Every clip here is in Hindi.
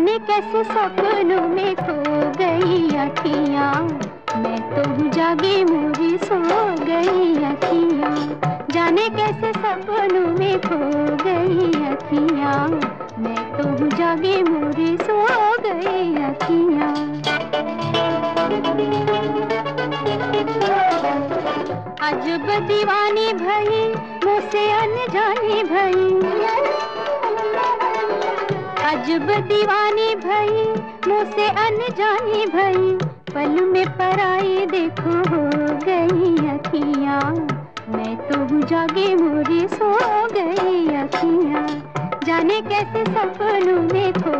जाने कैसे सपनों में खो गई अखियाँ। मैं तो जागी मोरी, सो गई अखियाँ। जाने कैसे सपनों में खो गई अखियाँ। मैं तो जागी मोरी, सो गई अखियाँ। अजब दीवानी भई, मुझसे अनजानी भई। अजब दीवानी भई, मुझसे अनजानी भई, पल में पराई देखो हो गई अखियाँ। मैं तो जागे मोरी सो गई अखियाँ। जाने कैसे सपनों में खो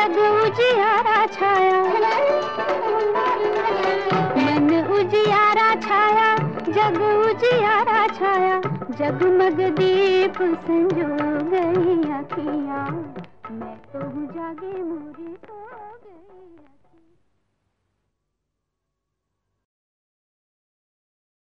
जग उजियारा छाया। मन उजियारा छाया, जग उजियारा छाया। जग मग दीप संजो गई अखिया मैं तो जागे मोरी सो गई।